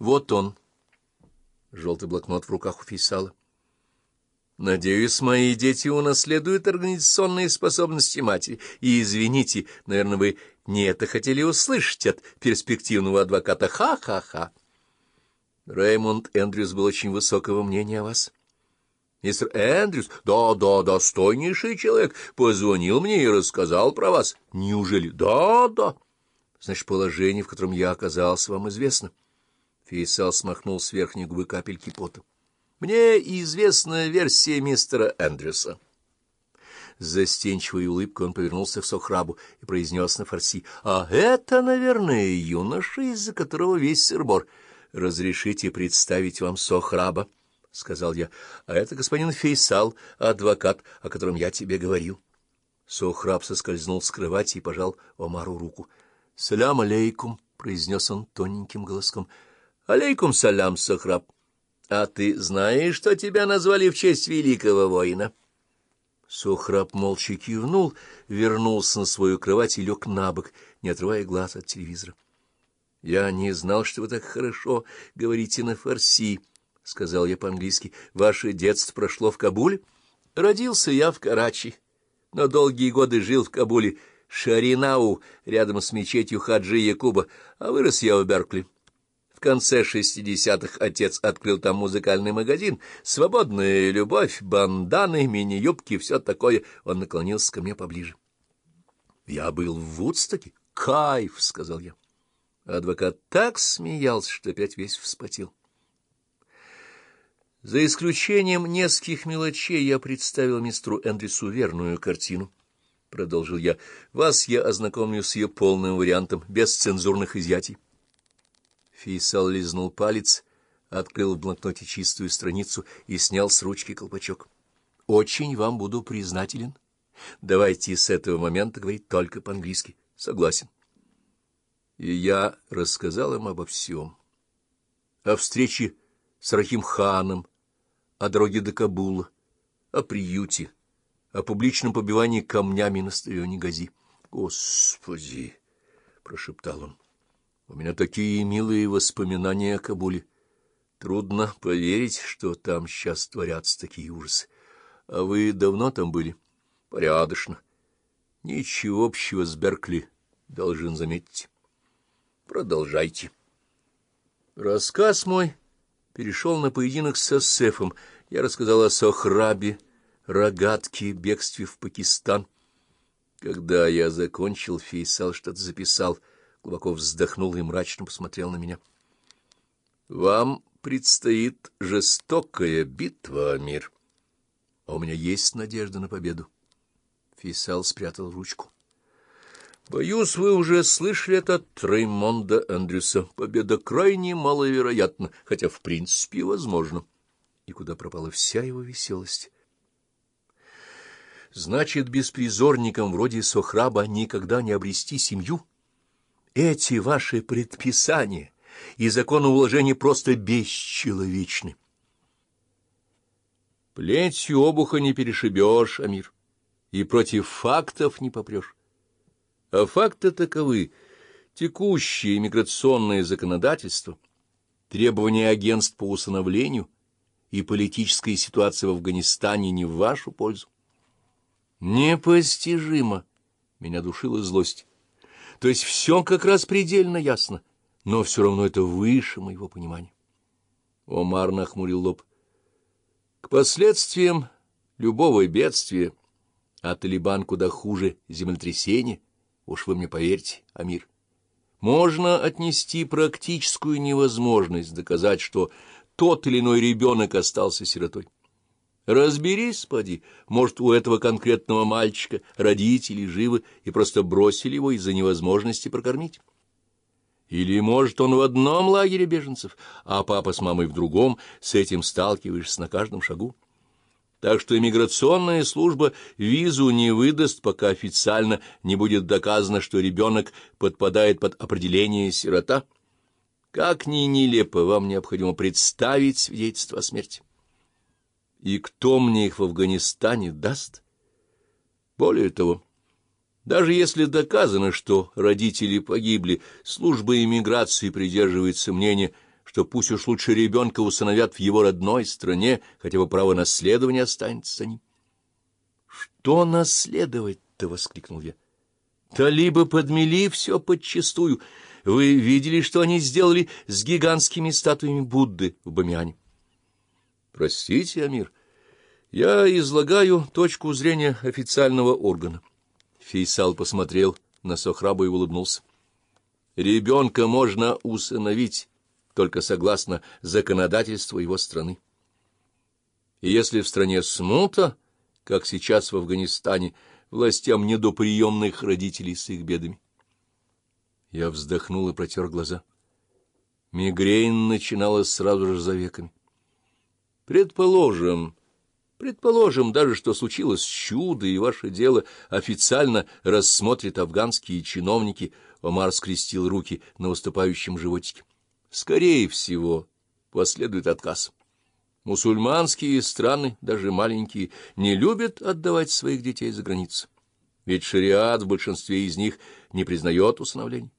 Вот он. Желтый блокнот в руках у Фейсала. Надеюсь, мои дети унаследуют организационные способности матери. И, извините, наверное, вы не это хотели услышать от перспективного адвоката. Ха-ха-ха. Реймонд Эндрюс был очень высокого мнения о вас. Мистер Эндрюс, да-да, достойнейший человек, позвонил мне и рассказал про вас. Неужели? Да-да. Значит, положение, в котором я оказался, вам известно. Фейсал смахнул с верхней губы капельки пота. Мне известна версия мистера Эндрюса. Застенчивой улыбкой он повернулся к Сохрабу и произнес на фарси. — А это, наверное, юноша, из-за которого весь сырбор. — Разрешите представить вам Сохраба, — сказал я. — А это господин Фейсал, адвокат, о котором я тебе говорил. Сохраб соскользнул с кровати и пожал Омару руку. — Салям алейкум, — произнес он тоненьким голоском. — Алейкум салям, Сохраб. — а ты знаешь, что тебя назвали в честь великого воина? Сухраб молча кивнул, вернулся на свою кровать и лег на бок, не отрывая глаз от телевизора. — Я не знал, что вы так хорошо говорите на фарси, — сказал я по-английски. — Ваше детство прошло в Кабуле? — Родился я в Карачи, но долгие годы жил в Кабуле, Шаринау, рядом с мечетью Хаджи Якуба, а вырос я в Беркли. В конце шестидесятых отец открыл там музыкальный магазин. Свободная любовь, банданы, мини-юбки, все такое. Он наклонился ко мне поближе. Я был в Вудстоке. Кайф, — сказал я. Адвокат так смеялся, что опять весь вспотел. За исключением нескольких мелочей я представил мистеру Эндрису верную картину. Продолжил я. Вас я ознакомлю с ее полным вариантом, без цензурных изъятий. Фейсал лизнул палец, открыл в блокноте чистую страницу и снял с ручки колпачок. — Очень вам буду признателен. Давайте с этого момента говорить только по-английски. Согласен. И я рассказал им обо всем. О встрече с Рахим ханом, о дороге до Кабула, о приюте, о публичном побивании камнями на стадионе Гази. — Господи! — прошептал он. У меня такие милые воспоминания о Кабуле. Трудно поверить, что там сейчас творятся такие ужасы. А вы давно там были? Порядочно. Ничего общего с Беркли, должен заметить. Продолжайте. Рассказ мой перешел на поединок с Сефом. Я рассказал о Сохрабе, рогатке, бегстве в Пакистан. Когда я закончил, Фейсал что-то записал — глубоко вздохнул и мрачно посмотрел на меня. — Вам предстоит жестокая битва, Амир. А у меня есть надежда на победу. Фисал спрятал ручку. — Боюсь, вы уже слышали это от Реймонда Эндрюса. Победа крайне маловероятна, хотя в принципе возможно. И куда пропала вся его веселость? Значит, беспризорникам вроде Сохраба никогда не обрести семью? — эти ваши предписания и законоуложения просто бесчеловечны. Плетью обуха не перешибешь, Амир, и против фактов не попрешь. А факты таковы. Текущее иммиграционное законодательство, требования агентств по усыновлению и политическая ситуация в Афганистане не в вашу пользу. Непостижимо! Меня душила злость. То есть все как раз предельно ясно, но все равно это выше моего понимания. Омар нахмурил лоб. К последствиям любого бедствия, а Талибан куда хуже землетрясения, уж вы мне поверьте, Амир, можно отнести практическую невозможность доказать, что тот или иной ребенок остался сиротой. Разберись, поди, может, у этого конкретного мальчика родители живы и просто бросили его из-за невозможности прокормить. Или, может, он в одном лагере беженцев, а папа с мамой в другом, с этим сталкиваешься на каждом шагу. Так что иммиграционная служба визу не выдаст, пока официально не будет доказано, что ребенок подпадает под определение сирота. Как ни нелепо, вам необходимо представить свидетельство о смерти. И кто мне их в Афганистане даст? Более того, даже если доказано, что родители погибли, служба иммиграции придерживается мнения, что пусть уж лучше ребенка усыновят в его родной стране, хотя бы право наследования останется за ним. — Что наследовать-то? — воскликнул я. — Талибы подмели все подчистую. Вы видели, что они сделали с гигантскими статуями Будды в Бамиане? — Простите, Амир, я излагаю точку зрения официального органа. Фейсал посмотрел на Сохрабу и улыбнулся. Ребенка можно усыновить, только согласно законодательству его страны. И если в стране смута, как сейчас в Афганистане, властям не до приемных родителей с их бедами. Я вздохнул и протер глаза. Мигрень начиналась сразу же за веками. Предположим, предположим даже, что случилось чудо, и ваше дело официально рассмотрят афганские чиновники, Омар скрестил руки на выступающем животике. Скорее всего, последует отказ. Мусульманские страны, даже маленькие, не любят отдавать своих детей за границу. Ведь шариат в большинстве из них не признает усыновлений.